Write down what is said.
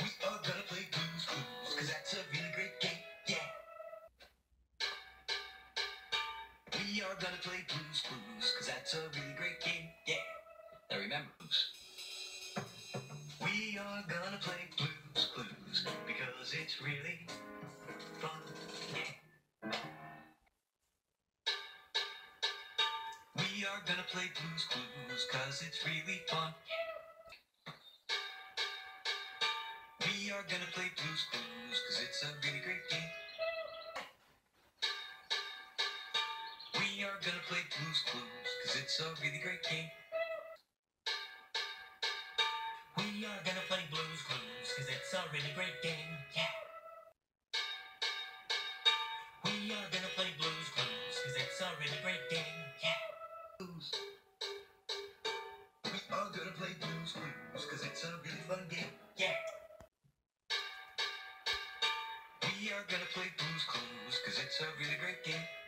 We are gonna play Blues Clues, cause that's a really great game, yeah. We are gonna play Blues Clues, cause that's a really great game, yeah. Now remember, Blues. We are gonna play Blues Clues, because it's really fun, yeah. We are gonna play Blues Clues, cause it's really fun, are gonna play Blues Clues, cause it's a really great game. We are gonna play Blues Clues, cause it's a really great game. We are gonna play Blues Clues, cause it's a really great game, yeah. We are gonna play Blues Clues, cause it's a really great game, yeah. Blues. We are gonna play Blues Clues, cause it's a really fun game, We are gonna play Blues Clues, cause it's a really great game.